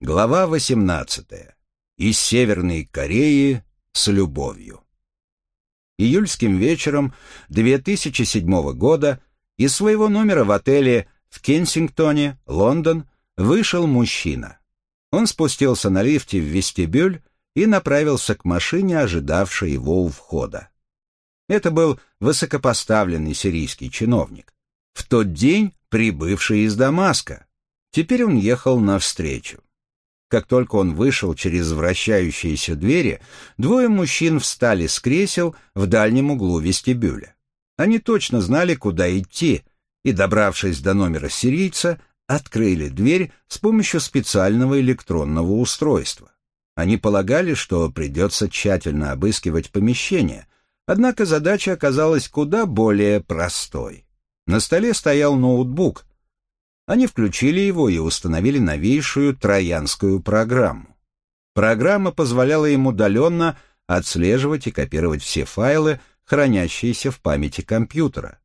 Глава 18. Из Северной Кореи с любовью. Июльским вечером 2007 года из своего номера в отеле в Кенсингтоне, Лондон, вышел мужчина. Он спустился на лифте в вестибюль и направился к машине, ожидавшей его у входа. Это был высокопоставленный сирийский чиновник, в тот день прибывший из Дамаска. Теперь он ехал навстречу. Как только он вышел через вращающиеся двери, двое мужчин встали с кресел в дальнем углу вестибюля. Они точно знали, куда идти, и, добравшись до номера сирийца, открыли дверь с помощью специального электронного устройства. Они полагали, что придется тщательно обыскивать помещение, однако задача оказалась куда более простой. На столе стоял ноутбук, они включили его и установили новейшую троянскую программу. Программа позволяла им удаленно отслеживать и копировать все файлы, хранящиеся в памяти компьютера.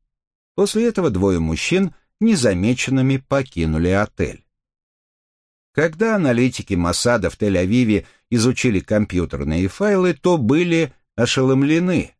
После этого двое мужчин незамеченными покинули отель. Когда аналитики Масада в Тель-Авиве изучили компьютерные файлы, то были ошеломлены.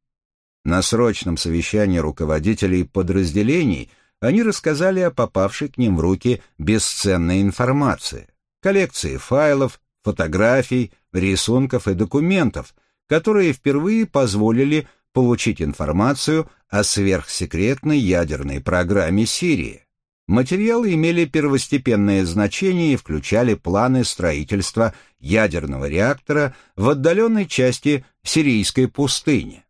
На срочном совещании руководителей подразделений – они рассказали о попавшей к ним в руки бесценной информации, коллекции файлов, фотографий, рисунков и документов, которые впервые позволили получить информацию о сверхсекретной ядерной программе Сирии. Материалы имели первостепенное значение и включали планы строительства ядерного реактора в отдаленной части сирийской пустыни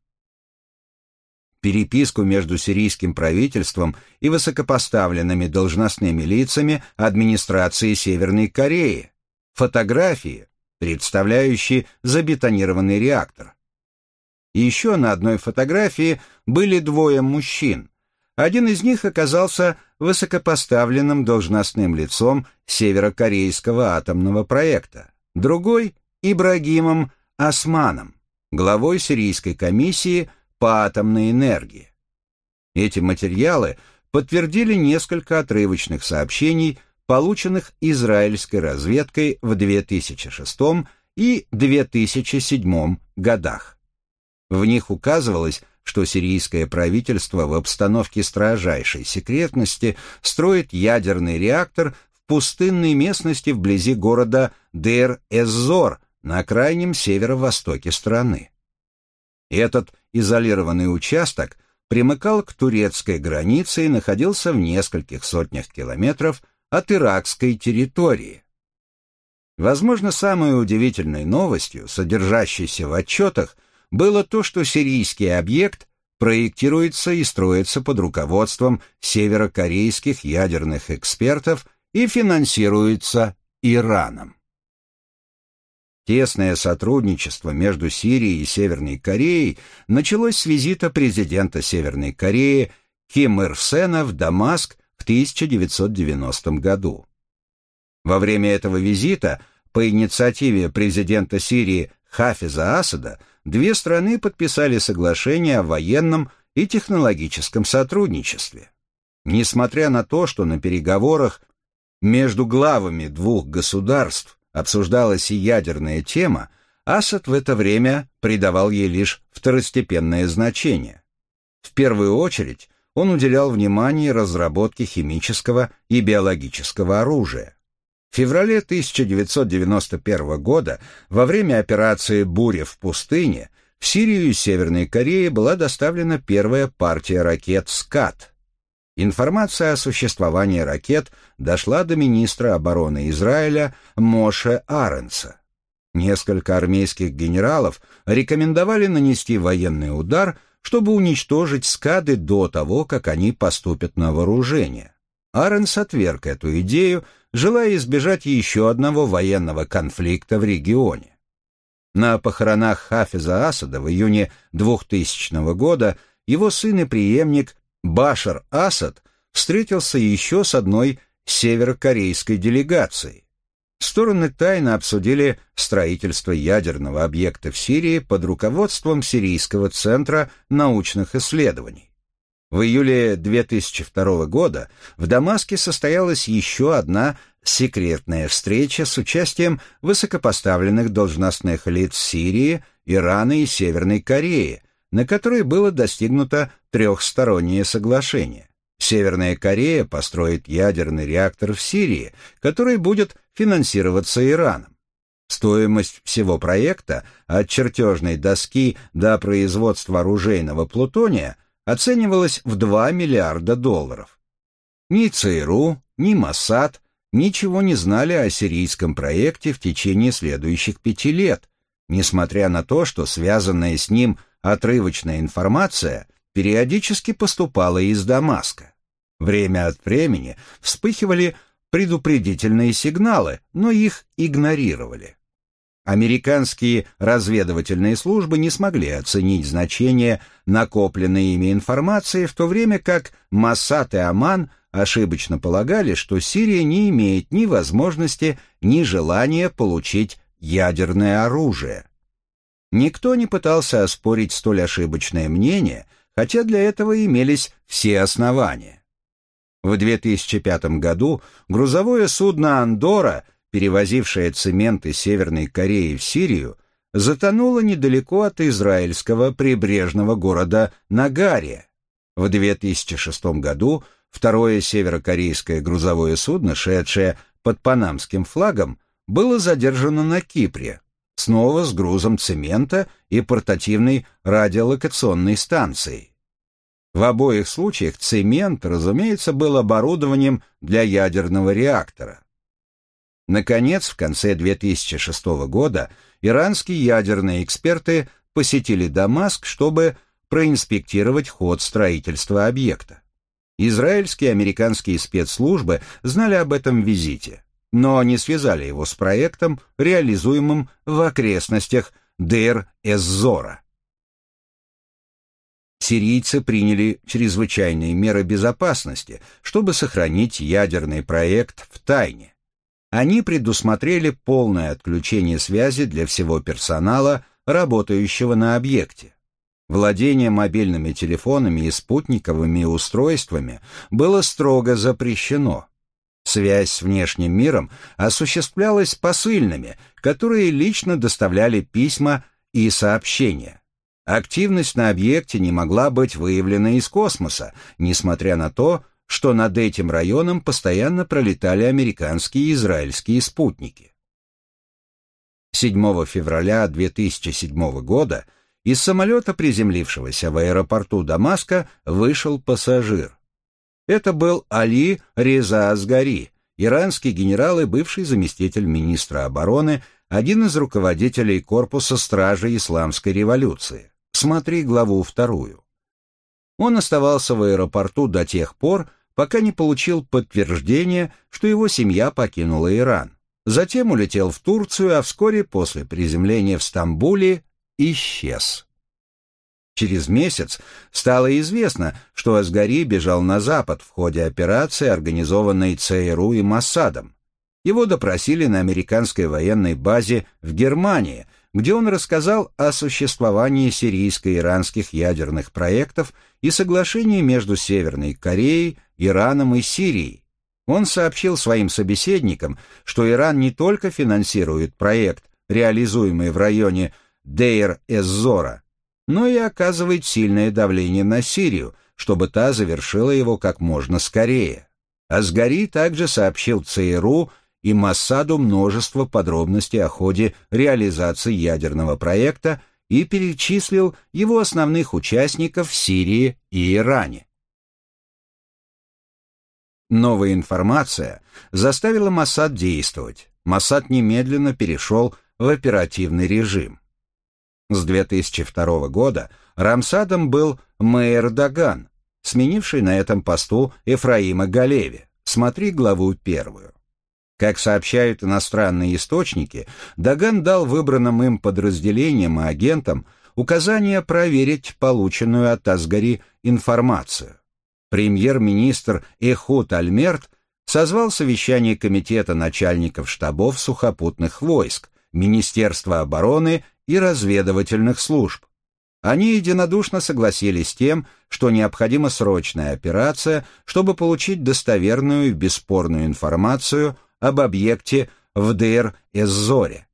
переписку между сирийским правительством и высокопоставленными должностными лицами администрации Северной Кореи, фотографии, представляющие забетонированный реактор. еще на одной фотографии были двое мужчин. Один из них оказался высокопоставленным должностным лицом северокорейского атомного проекта, другой – Ибрагимом Османом, главой сирийской комиссии – по атомной энергии. Эти материалы подтвердили несколько отрывочных сообщений, полученных израильской разведкой в 2006 и 2007 годах. В них указывалось, что сирийское правительство в обстановке строжайшей секретности строит ядерный реактор в пустынной местности вблизи города Дер-Эззор на крайнем северо-востоке страны. Этот изолированный участок примыкал к турецкой границе и находился в нескольких сотнях километров от иракской территории. Возможно, самой удивительной новостью, содержащейся в отчетах, было то, что сирийский объект проектируется и строится под руководством северокорейских ядерных экспертов и финансируется Ираном. Тесное сотрудничество между Сирией и Северной Кореей началось с визита президента Северной Кореи Ким Ир Сена в Дамаск в 1990 году. Во время этого визита по инициативе президента Сирии Хафиза Асада две страны подписали соглашение о военном и технологическом сотрудничестве. Несмотря на то, что на переговорах между главами двух государств обсуждалась и ядерная тема, Асад в это время придавал ей лишь второстепенное значение. В первую очередь он уделял внимание разработке химического и биологического оружия. В феврале 1991 года, во время операции «Буря в пустыне», в Сирию и Северной Корее была доставлена первая партия ракет «Скат», Информация о существовании ракет дошла до министра обороны Израиля Моше Аренса. Несколько армейских генералов рекомендовали нанести военный удар, чтобы уничтожить скады до того, как они поступят на вооружение. Аренс отверг эту идею, желая избежать еще одного военного конфликта в регионе. На похоронах Хафиза Асада в июне 2000 года его сын и преемник Башар Асад встретился еще с одной северокорейской делегацией. Стороны тайно обсудили строительство ядерного объекта в Сирии под руководством Сирийского центра научных исследований. В июле 2002 года в Дамаске состоялась еще одна секретная встреча с участием высокопоставленных должностных лиц Сирии, Ирана и Северной Кореи, на которой было достигнуто трехстороннее соглашение. Северная Корея построит ядерный реактор в Сирии, который будет финансироваться Ираном. Стоимость всего проекта от чертежной доски до производства оружейного плутония оценивалась в 2 миллиарда долларов. Ни ЦРУ, ни Моссад ничего не знали о сирийском проекте в течение следующих пяти лет, несмотря на то, что связанная с ним отрывочная информация периодически поступала из Дамаска. Время от времени вспыхивали предупредительные сигналы, но их игнорировали. Американские разведывательные службы не смогли оценить значение накопленной ими информации, в то время как Массад и Аман ошибочно полагали, что Сирия не имеет ни возможности, ни желания получить ядерное оружие. Никто не пытался оспорить столь ошибочное мнение, хотя для этого имелись все основания. В 2005 году грузовое судно «Андора» перевозившая цемент из Северной Кореи в Сирию, затонула недалеко от израильского прибрежного города Нагария. В 2006 году второе северокорейское грузовое судно, шедшее под панамским флагом, было задержано на Кипре, снова с грузом цемента и портативной радиолокационной станцией. В обоих случаях цемент, разумеется, был оборудованием для ядерного реактора. Наконец, в конце 2006 года иранские ядерные эксперты посетили Дамаск, чтобы проинспектировать ход строительства объекта. Израильские и американские спецслужбы знали об этом визите, но не связали его с проектом, реализуемым в окрестностях Дейр-эз-Зора. Сирийцы приняли чрезвычайные меры безопасности, чтобы сохранить ядерный проект в тайне они предусмотрели полное отключение связи для всего персонала, работающего на объекте. Владение мобильными телефонами и спутниковыми устройствами было строго запрещено. Связь с внешним миром осуществлялась посыльными, которые лично доставляли письма и сообщения. Активность на объекте не могла быть выявлена из космоса, несмотря на то, что над этим районом постоянно пролетали американские и израильские спутники. 7 февраля 2007 года из самолета, приземлившегося в аэропорту Дамаска, вышел пассажир. Это был Али Реза Азгари, иранский генерал и бывший заместитель министра обороны, один из руководителей корпуса стражи Исламской революции. Смотри главу вторую. Он оставался в аэропорту до тех пор, пока не получил подтверждения, что его семья покинула Иран. Затем улетел в Турцию, а вскоре после приземления в Стамбуле исчез. Через месяц стало известно, что Асгари бежал на Запад в ходе операции, организованной ЦРУ и Моссадом. Его допросили на американской военной базе в Германии, где он рассказал о существовании сирийско-иранских ядерных проектов и соглашении между Северной Кореей, Ираном и Сирией. Он сообщил своим собеседникам, что Иран не только финансирует проект, реализуемый в районе Дейр-эз-Зора, но и оказывает сильное давление на Сирию, чтобы та завершила его как можно скорее. Асгари также сообщил ЦРУ и Массаду множество подробностей о ходе реализации ядерного проекта и перечислил его основных участников в Сирии и Иране. Новая информация заставила Массад действовать. Массад немедленно перешел в оперативный режим. С 2002 года Рамсадом был Мэйр Даган, сменивший на этом посту Ефраима Галеви. Смотри главу первую. Как сообщают иностранные источники, Даган дал выбранным им подразделениям и агентам указание проверить полученную от Асгари информацию. Премьер-министр Эхут Альмерт созвал совещание Комитета начальников штабов сухопутных войск, Министерства обороны и разведывательных служб. Они единодушно согласились с тем, что необходима срочная операция, чтобы получить достоверную и бесспорную информацию об объекте в Дейр-эз-Зоре.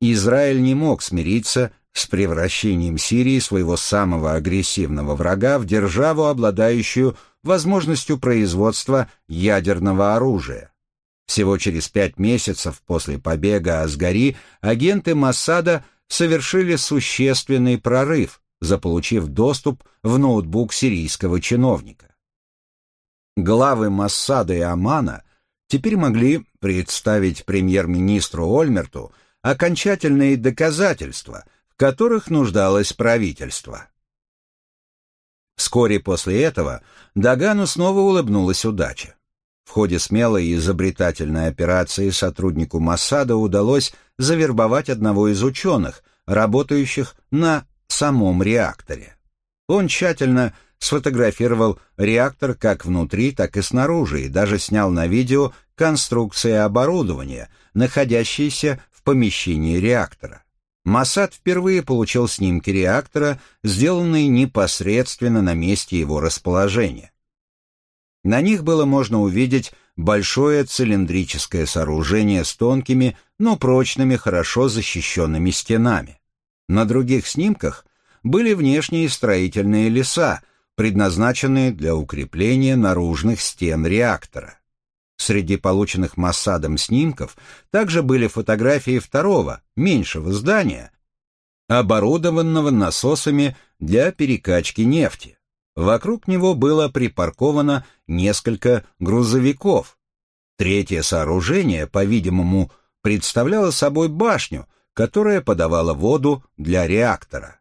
Израиль не мог смириться с превращением Сирии своего самого агрессивного врага в державу, обладающую возможностью производства ядерного оружия. Всего через пять месяцев после побега Асгари агенты Массада совершили существенный прорыв, заполучив доступ в ноутбук сирийского чиновника. Главы Массада и Амана теперь могли представить премьер-министру Ольмерту окончательные доказательства, в которых нуждалось правительство. Вскоре после этого Дагану снова улыбнулась удача. В ходе смелой и изобретательной операции сотруднику Моссада удалось завербовать одного из ученых, работающих на самом реакторе. Он тщательно сфотографировал реактор как внутри, так и снаружи, и даже снял на видео конструкции оборудования, находящиеся в помещении реактора. Масад впервые получил снимки реактора, сделанные непосредственно на месте его расположения. На них было можно увидеть большое цилиндрическое сооружение с тонкими, но прочными, хорошо защищенными стенами. На других снимках были внешние строительные леса, предназначенные для укрепления наружных стен реактора. Среди полученных Массадом снимков также были фотографии второго, меньшего здания, оборудованного насосами для перекачки нефти. Вокруг него было припарковано несколько грузовиков. Третье сооружение, по-видимому, представляло собой башню, которая подавала воду для реактора.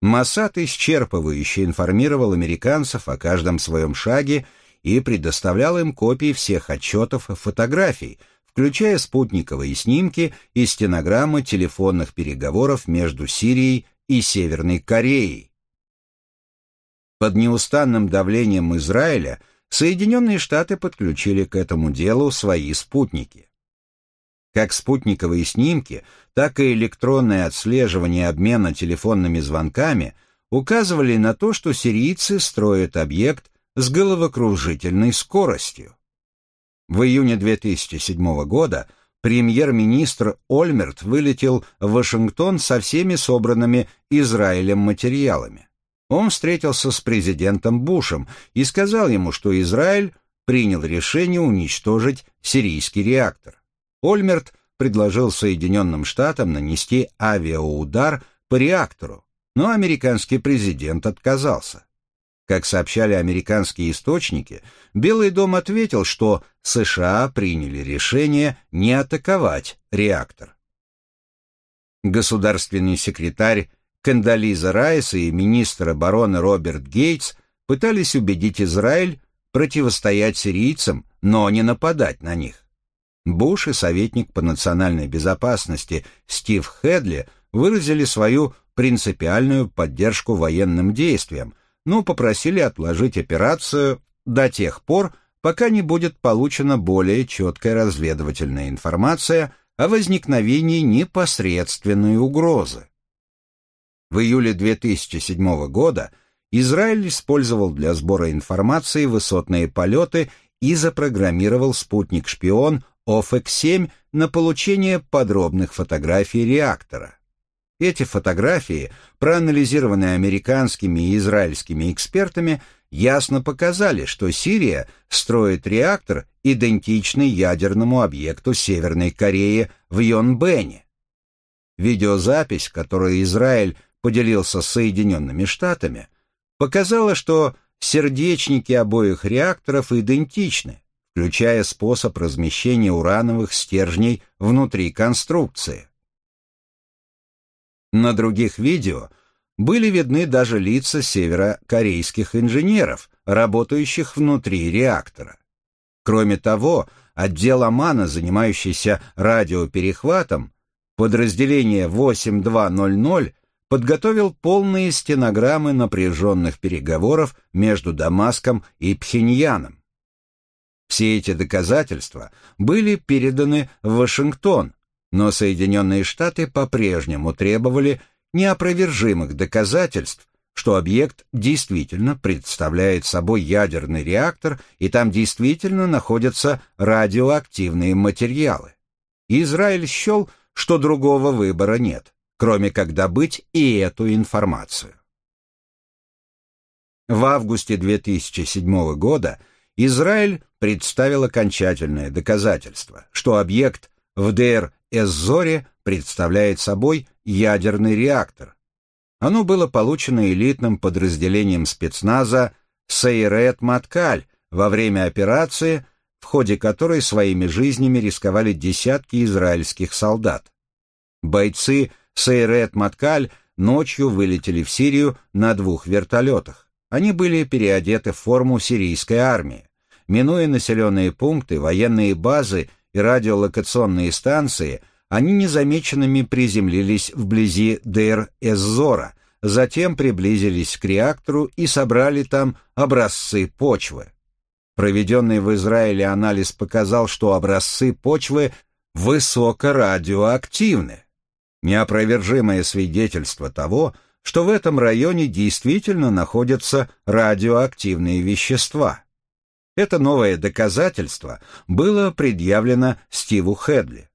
Массад исчерпывающе информировал американцев о каждом своем шаге и предоставлял им копии всех отчетов и фотографий, включая спутниковые снимки и стенограммы телефонных переговоров между Сирией и Северной Кореей. Под неустанным давлением Израиля Соединенные Штаты подключили к этому делу свои спутники. Как спутниковые снимки, так и электронное отслеживание обмена телефонными звонками указывали на то, что сирийцы строят объект с головокружительной скоростью. В июне 2007 года премьер-министр Ольмерт вылетел в Вашингтон со всеми собранными Израилем материалами он встретился с президентом Бушем и сказал ему, что Израиль принял решение уничтожить сирийский реактор. Ольмерт предложил Соединенным Штатам нанести авиаудар по реактору, но американский президент отказался. Как сообщали американские источники, Белый дом ответил, что США приняли решение не атаковать реактор. Государственный секретарь Кандализа Райс и министр обороны Роберт Гейтс пытались убедить Израиль противостоять сирийцам, но не нападать на них. Буш и советник по национальной безопасности Стив Хедли выразили свою принципиальную поддержку военным действиям, но попросили отложить операцию до тех пор, пока не будет получена более четкая разведывательная информация о возникновении непосредственной угрозы. В июле 2007 года Израиль использовал для сбора информации высотные полеты и запрограммировал спутник-шпион OFEC-7 на получение подробных фотографий реактора. Эти фотографии, проанализированные американскими и израильскими экспертами, ясно показали, что Сирия строит реактор, идентичный ядерному объекту Северной Кореи в Йонбене. Видеозапись, которую Израиль поделился с Соединенными Штатами, показало, что сердечники обоих реакторов идентичны, включая способ размещения урановых стержней внутри конструкции. На других видео были видны даже лица северокорейских инженеров, работающих внутри реактора. Кроме того, отдел Амана, занимающийся радиоперехватом, подразделение 8200 подготовил полные стенограммы напряженных переговоров между Дамаском и Пхеньяном. Все эти доказательства были переданы в Вашингтон, но Соединенные Штаты по-прежнему требовали неопровержимых доказательств, что объект действительно представляет собой ядерный реактор, и там действительно находятся радиоактивные материалы. Израиль счел, что другого выбора нет, кроме как добыть и эту информацию. В августе 2007 года Израиль представил окончательное доказательство, что объект в Дейр-Эззоре представляет собой ядерный реактор. Оно было получено элитным подразделением спецназа Сейрет Маткаль во время операции, в ходе которой своими жизнями рисковали десятки израильских солдат. Бойцы Сейрет Маткаль ночью вылетели в Сирию на двух вертолетах. Они были переодеты в форму сирийской армии. Минуя населенные пункты, военные базы и радиолокационные станции, они незамеченными приземлились вблизи Дейр-Эззора, затем приблизились к реактору и собрали там образцы почвы. Проведенный в Израиле анализ показал, что образцы почвы высокорадиоактивны. Неопровержимое свидетельство того, что в этом районе действительно находятся радиоактивные вещества. Это новое доказательство было предъявлено Стиву Хедли.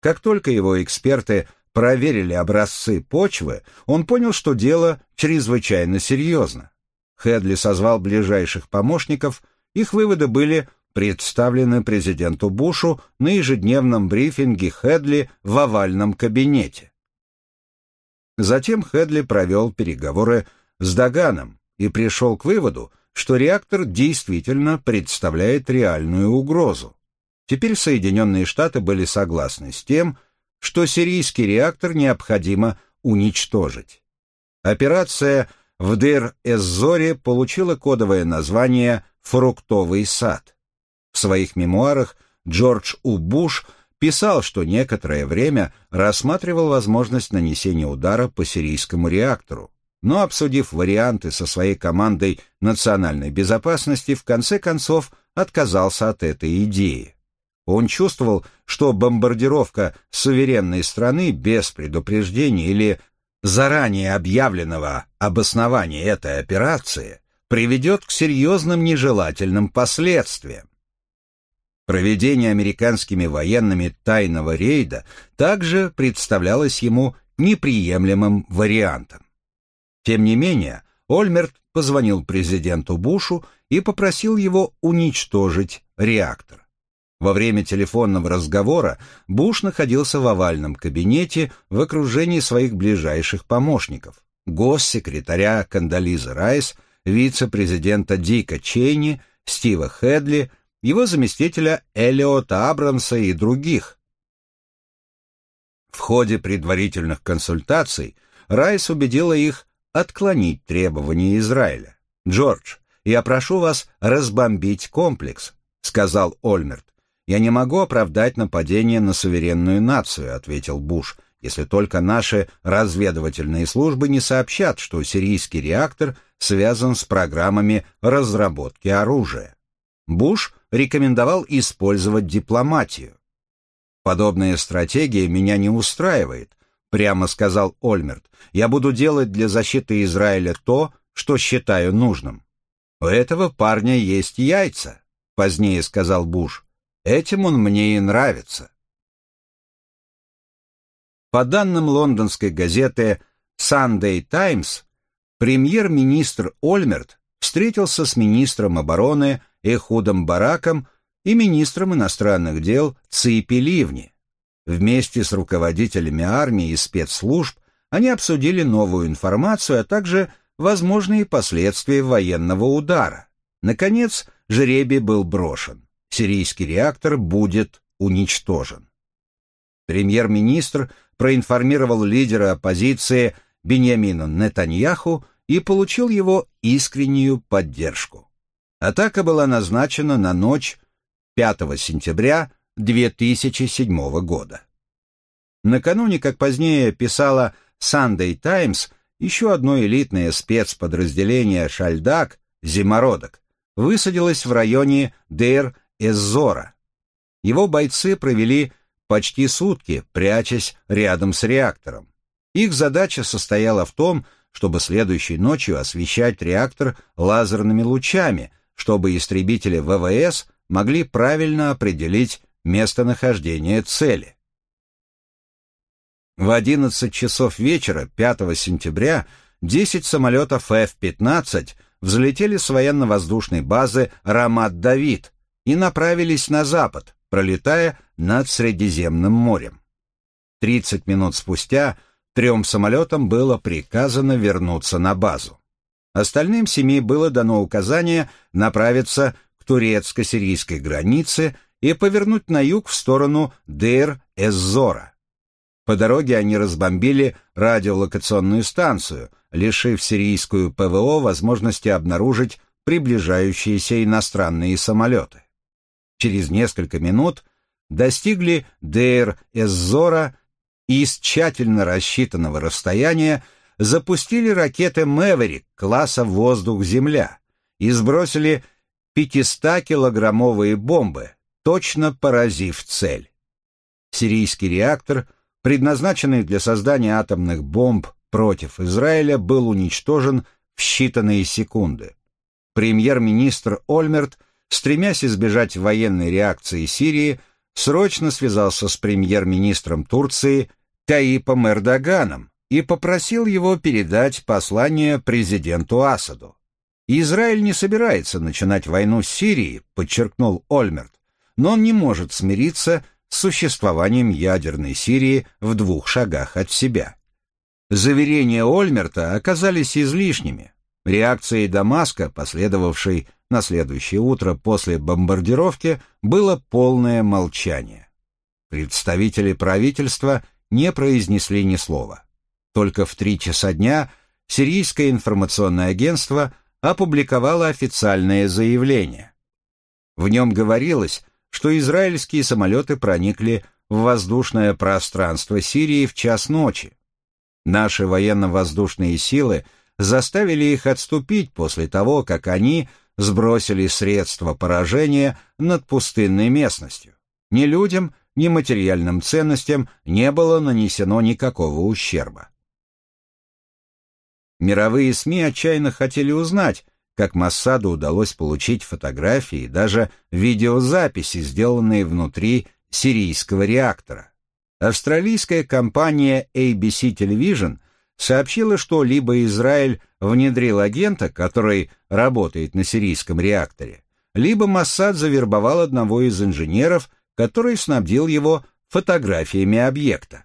Как только его эксперты проверили образцы почвы, он понял, что дело чрезвычайно серьезно. Хедли созвал ближайших помощников, их выводы были представлены президенту Бушу на ежедневном брифинге Хедли в овальном кабинете. Затем Хедли провел переговоры с Даганом и пришел к выводу, что реактор действительно представляет реальную угрозу. Теперь Соединенные Штаты были согласны с тем, что сирийский реактор необходимо уничтожить. Операция в Дер-Эззоре получила кодовое название «Фруктовый сад». В своих мемуарах Джордж У. Буш писал, что некоторое время рассматривал возможность нанесения удара по сирийскому реактору, но, обсудив варианты со своей командой национальной безопасности, в конце концов отказался от этой идеи. Он чувствовал, что бомбардировка суверенной страны без предупреждения или заранее объявленного обоснования этой операции приведет к серьезным нежелательным последствиям. Проведение американскими военными тайного рейда также представлялось ему неприемлемым вариантом. Тем не менее, Ольмерт позвонил президенту Бушу и попросил его уничтожить реактор. Во время телефонного разговора Буш находился в овальном кабинете в окружении своих ближайших помощников, госсекретаря Кандализа Райс, вице-президента Дика Чейни, Стива Хедли, его заместителя Элиота Абрамса и других. В ходе предварительных консультаций Райс убедила их отклонить требования Израиля. «Джордж, я прошу вас разбомбить комплекс», — сказал Ольмерт. «Я не могу оправдать нападение на суверенную нацию», — ответил Буш, «если только наши разведывательные службы не сообщат, что сирийский реактор связан с программами разработки оружия». Буш рекомендовал использовать дипломатию. «Подобная стратегия меня не устраивает», — прямо сказал Ольмерт. «Я буду делать для защиты Израиля то, что считаю нужным». «У этого парня есть яйца», — позднее сказал Буш. «Этим он мне и нравится». По данным лондонской газеты Sunday Times, премьер-министр Ольмерт встретился с министром обороны Эхудом Бараком и министром иностранных дел Ципи Ливни. Вместе с руководителями армии и спецслужб они обсудили новую информацию, а также возможные последствия военного удара. Наконец, жребий был брошен. Сирийский реактор будет уничтожен. Премьер-министр проинформировал лидера оппозиции Беньямина Нетаньяху и получил его искреннюю поддержку. Атака была назначена на ночь 5 сентября 2007 года. Накануне, как позднее писала Sunday Times, еще одно элитное спецподразделение «Шальдак» «Зимородок» высадилось в районе Дейр-Эззора. Его бойцы провели почти сутки, прячась рядом с реактором. Их задача состояла в том, чтобы следующей ночью освещать реактор лазерными лучами, чтобы истребители ВВС могли правильно определить местонахождение цели. В 11 часов вечера 5 сентября 10 самолетов F-15 взлетели с военно-воздушной базы Рамат-Давид и направились на запад, пролетая над Средиземным морем. 30 минут спустя трем самолетам было приказано вернуться на базу. Остальным семи было дано указание направиться к турецко-сирийской границе и повернуть на юг в сторону Дейр-эз-Зора. По дороге они разбомбили радиолокационную станцию, лишив сирийскую ПВО возможности обнаружить приближающиеся иностранные самолеты. Через несколько минут достигли Дейр-эз-Зора и с тщательно рассчитанного расстояния запустили ракеты «Мэверик» класса «Воздух-Земля» и сбросили 500-килограммовые бомбы, точно поразив цель. Сирийский реактор, предназначенный для создания атомных бомб против Израиля, был уничтожен в считанные секунды. Премьер-министр Ольмерт, стремясь избежать военной реакции Сирии, срочно связался с премьер-министром Турции Таипом Эрдоганом, и попросил его передать послание президенту Асаду. Израиль не собирается начинать войну с Сирией, подчеркнул Ольмерт, но он не может смириться с существованием ядерной Сирии в двух шагах от себя. Заверения Ольмерта оказались излишними. Реакцией Дамаска, последовавшей на следующее утро после бомбардировки, было полное молчание. Представители правительства не произнесли ни слова. Только в три часа дня сирийское информационное агентство опубликовало официальное заявление. В нем говорилось, что израильские самолеты проникли в воздушное пространство Сирии в час ночи. Наши военно-воздушные силы заставили их отступить после того, как они сбросили средства поражения над пустынной местностью. Ни людям, ни материальным ценностям не было нанесено никакого ущерба. Мировые СМИ отчаянно хотели узнать, как Массаду удалось получить фотографии и даже видеозаписи, сделанные внутри сирийского реактора. Австралийская компания ABC Television сообщила, что либо Израиль внедрил агента, который работает на сирийском реакторе, либо Массад завербовал одного из инженеров, который снабдил его фотографиями объекта.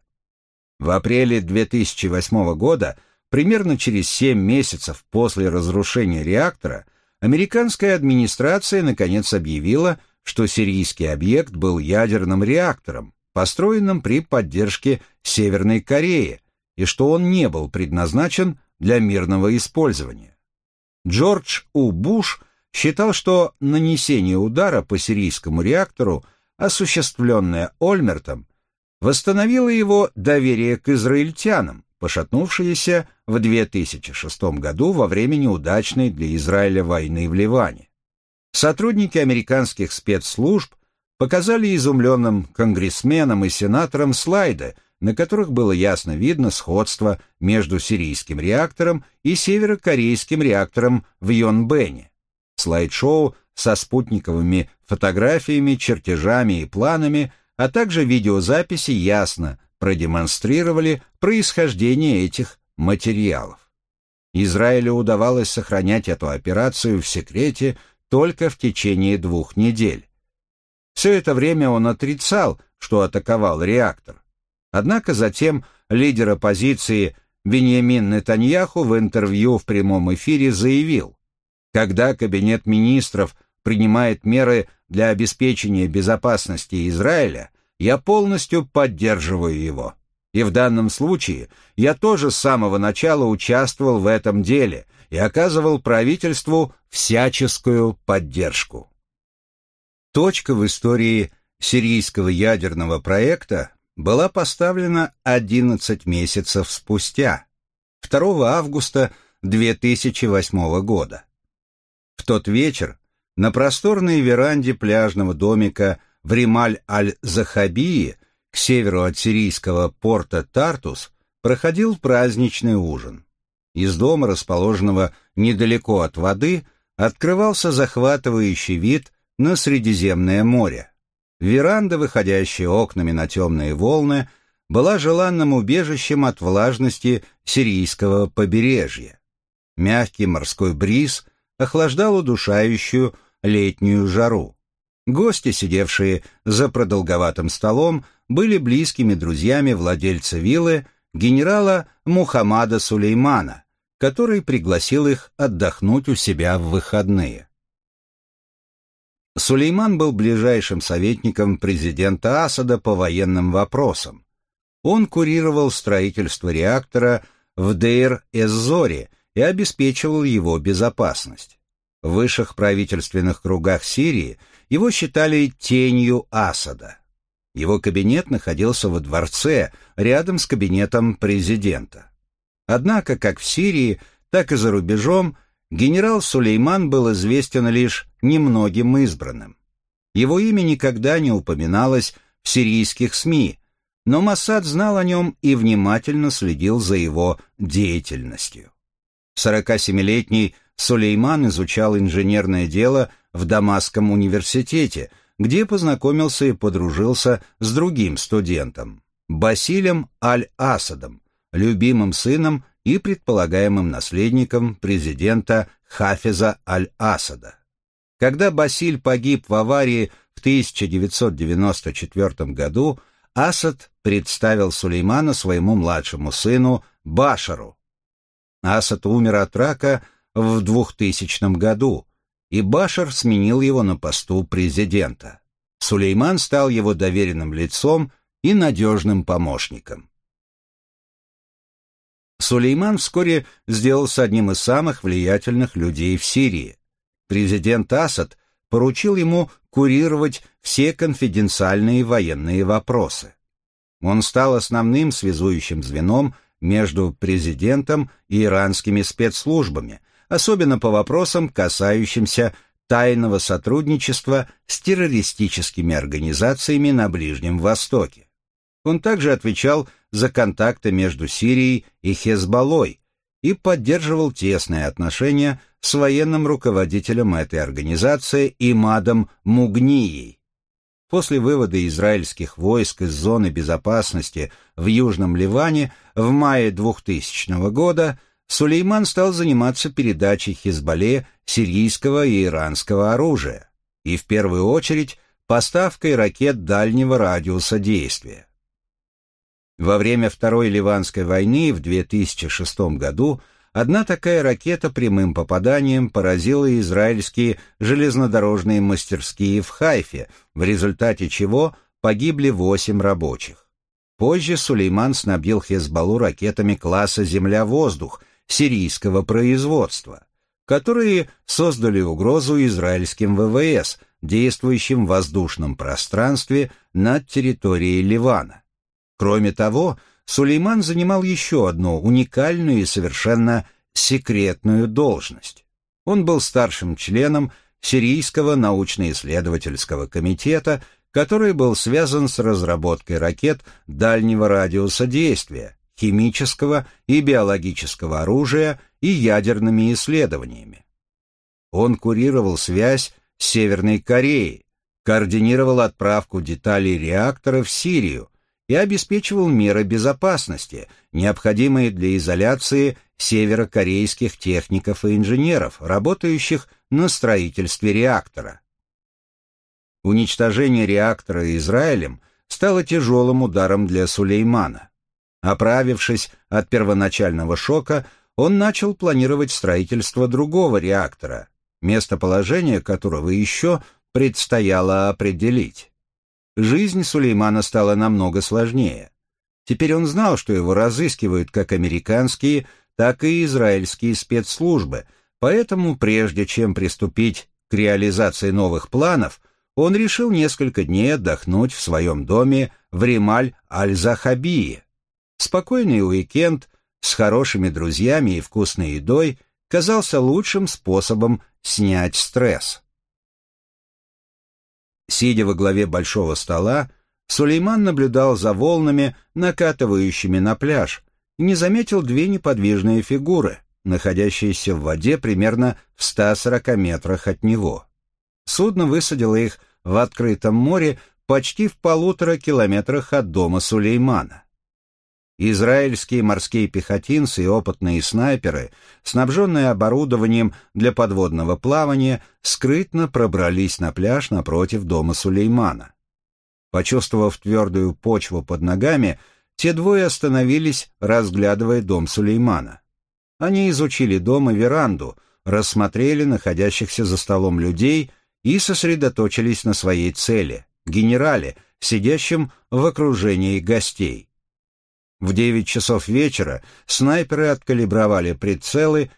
В апреле 2008 года Примерно через 7 месяцев после разрушения реактора американская администрация наконец объявила, что сирийский объект был ядерным реактором, построенным при поддержке Северной Кореи, и что он не был предназначен для мирного использования. Джордж У. Буш считал, что нанесение удара по сирийскому реактору, осуществленное Ольмертом, восстановило его доверие к израильтянам, пошатнувшиеся в 2006 году во время неудачной для Израиля войны в Ливане. Сотрудники американских спецслужб показали изумленным конгрессменам и сенаторам слайды, на которых было ясно видно сходство между сирийским реактором и северокорейским реактором в Йонбэне. Слайд-шоу со спутниковыми фотографиями, чертежами и планами, а также видеозаписи ясно продемонстрировали происхождение этих материалов. Израилю удавалось сохранять эту операцию в секрете только в течение двух недель. Все это время он отрицал, что атаковал реактор. Однако затем лидер оппозиции Беньямин Нетаньяху в интервью в прямом эфире заявил, когда Кабинет министров принимает меры для обеспечения безопасности Израиля, я полностью поддерживаю его. И в данном случае я тоже с самого начала участвовал в этом деле и оказывал правительству всяческую поддержку. Точка в истории сирийского ядерного проекта была поставлена 11 месяцев спустя, 2 августа 2008 года. В тот вечер на просторной веранде пляжного домика в Рималь-аль-Захабии, к северу от сирийского порта Тартус, проходил праздничный ужин. Из дома, расположенного недалеко от воды, открывался захватывающий вид на Средиземное море. Веранда, выходящая окнами на темные волны, была желанным убежищем от влажности сирийского побережья. Мягкий морской бриз охлаждал удушающую летнюю жару. Гости, сидевшие за продолговатым столом, были близкими друзьями владельца виллы, генерала Мухаммада Сулеймана, который пригласил их отдохнуть у себя в выходные. Сулейман был ближайшим советником президента Асада по военным вопросам. Он курировал строительство реактора в Дейр-эз-Зоре и обеспечивал его безопасность. В высших правительственных кругах Сирии его считали тенью Асада. Его кабинет находился во дворце, рядом с кабинетом президента. Однако, как в Сирии, так и за рубежом, генерал Сулейман был известен лишь немногим избранным. Его имя никогда не упоминалось в сирийских СМИ, но Масад знал о нем и внимательно следил за его деятельностью. 47-летний Сулейман изучал инженерное дело в Дамасском университете, где познакомился и подружился с другим студентом, Басилем Аль-Асадом, любимым сыном и предполагаемым наследником президента Хафиза Аль-Асада. Когда Басиль погиб в аварии в 1994 году, Асад представил Сулеймана своему младшему сыну Башару. Асад умер от рака в 2000 году, и Башар сменил его на посту президента. Сулейман стал его доверенным лицом и надежным помощником. Сулейман вскоре сделался одним из самых влиятельных людей в Сирии. Президент Асад поручил ему курировать все конфиденциальные военные вопросы. Он стал основным связующим звеном между президентом и иранскими спецслужбами, особенно по вопросам, касающимся тайного сотрудничества с террористическими организациями на Ближнем Востоке. Он также отвечал за контакты между Сирией и Хезболлой и поддерживал тесные отношения с военным руководителем этой организации Имадом Мугнией. После вывода израильских войск из зоны безопасности в Южном Ливане в мае 2000 года Сулейман стал заниматься передачей Хизбалле сирийского и иранского оружия и в первую очередь поставкой ракет дальнего радиуса действия. Во время Второй Ливанской войны в 2006 году одна такая ракета прямым попаданием поразила израильские железнодорожные мастерские в Хайфе, в результате чего погибли восемь рабочих. Позже Сулейман снабдил Хезбаллу ракетами класса «Земля-воздух» сирийского производства, которые создали угрозу израильским ВВС, действующим в воздушном пространстве над территорией Ливана. Кроме того, Сулейман занимал еще одну уникальную и совершенно секретную должность. Он был старшим членом Сирийского научно-исследовательского комитета, который был связан с разработкой ракет дальнего радиуса действия, химического и биологического оружия и ядерными исследованиями. Он курировал связь с Северной Кореей, координировал отправку деталей реактора в Сирию, и обеспечивал меры безопасности, необходимые для изоляции северокорейских техников и инженеров, работающих на строительстве реактора. Уничтожение реактора Израилем стало тяжелым ударом для Сулеймана. Оправившись от первоначального шока, он начал планировать строительство другого реактора, местоположение которого еще предстояло определить. Жизнь Сулеймана стала намного сложнее. Теперь он знал, что его разыскивают как американские, так и израильские спецслужбы, поэтому прежде чем приступить к реализации новых планов, он решил несколько дней отдохнуть в своем доме в Рималь-Аль-Захабии. Спокойный уикенд с хорошими друзьями и вкусной едой казался лучшим способом снять стресс. Сидя во главе большого стола, Сулейман наблюдал за волнами, накатывающими на пляж, не заметил две неподвижные фигуры, находящиеся в воде примерно в 140 метрах от него. Судно высадило их в открытом море почти в полутора километрах от дома Сулеймана. Израильские морские пехотинцы и опытные снайперы, снабженные оборудованием для подводного плавания, скрытно пробрались на пляж напротив дома Сулеймана. Почувствовав твердую почву под ногами, те двое остановились, разглядывая дом Сулеймана. Они изучили дом и веранду, рассмотрели находящихся за столом людей и сосредоточились на своей цели — генерале, сидящем в окружении гостей. В девять часов вечера снайперы откалибровали прицелы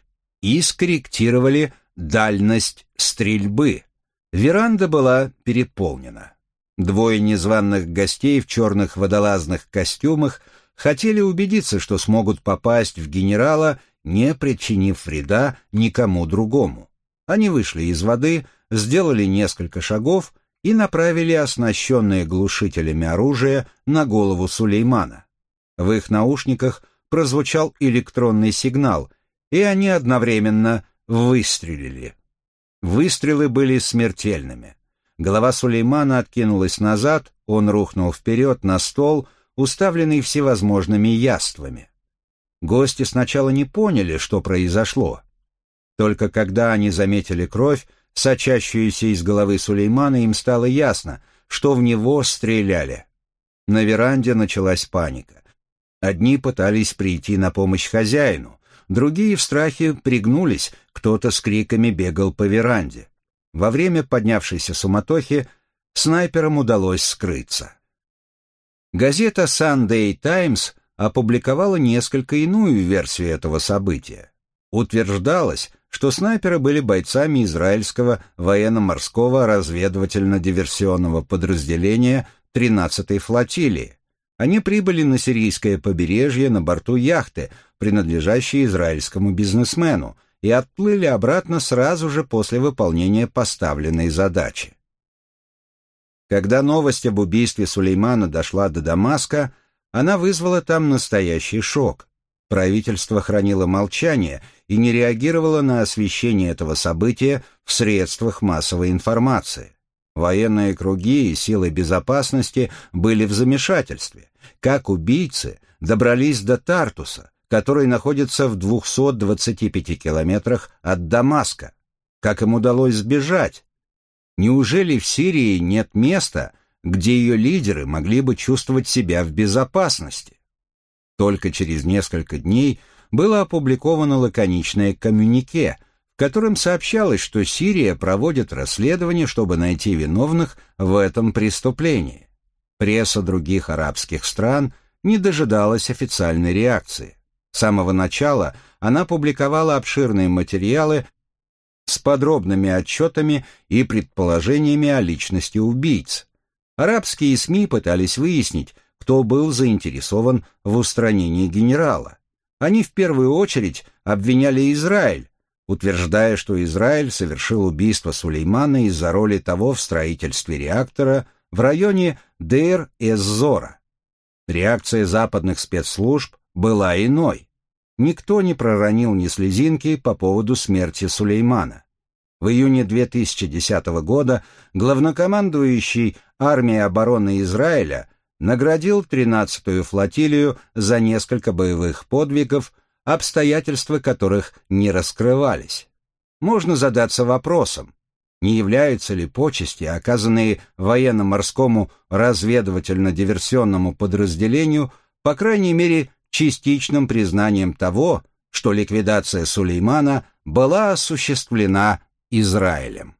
и скорректировали дальность стрельбы. Веранда была переполнена. Двое незваных гостей в черных водолазных костюмах хотели убедиться, что смогут попасть в генерала, не причинив вреда никому другому. Они вышли из воды, сделали несколько шагов и направили оснащенные глушителями оружие на голову Сулеймана. В их наушниках прозвучал электронный сигнал, и они одновременно выстрелили. Выстрелы были смертельными. Голова Сулеймана откинулась назад, он рухнул вперед на стол, уставленный всевозможными яствами. Гости сначала не поняли, что произошло. Только когда они заметили кровь, сочащуюся из головы Сулеймана, им стало ясно, что в него стреляли. На веранде началась паника. Одни пытались прийти на помощь хозяину, другие в страхе пригнулись, кто-то с криками бегал по веранде. Во время поднявшейся суматохи снайперам удалось скрыться. Газета Sunday Times опубликовала несколько иную версию этого события. Утверждалось, что снайперы были бойцами израильского военно-морского разведывательно-диверсионного подразделения 13-й флотилии, они прибыли на сирийское побережье на борту яхты, принадлежащей израильскому бизнесмену, и отплыли обратно сразу же после выполнения поставленной задачи. Когда новость об убийстве Сулеймана дошла до Дамаска, она вызвала там настоящий шок. Правительство хранило молчание и не реагировало на освещение этого события в средствах массовой информации. Военные круги и силы безопасности были в замешательстве. Как убийцы добрались до Тартуса, который находится в 225 километрах от Дамаска? Как им удалось сбежать? Неужели в Сирии нет места, где ее лидеры могли бы чувствовать себя в безопасности? Только через несколько дней было опубликовано лаконичное коммюнике – которым сообщалось, что Сирия проводит расследование, чтобы найти виновных в этом преступлении. Пресса других арабских стран не дожидалась официальной реакции. С самого начала она публиковала обширные материалы с подробными отчетами и предположениями о личности убийц. Арабские СМИ пытались выяснить, кто был заинтересован в устранении генерала. Они в первую очередь обвиняли Израиль, утверждая, что Израиль совершил убийство Сулеймана из-за роли того в строительстве реактора в районе Дейр-эз-Зора. Реакция западных спецслужб была иной. Никто не проронил ни слезинки по поводу смерти Сулеймана. В июне 2010 года главнокомандующий армией обороны Израиля наградил 13-ю флотилию за несколько боевых подвигов обстоятельства которых не раскрывались. Можно задаться вопросом, не являются ли почести, оказанные военно-морскому разведывательно-диверсионному подразделению, по крайней мере, частичным признанием того, что ликвидация Сулеймана была осуществлена Израилем.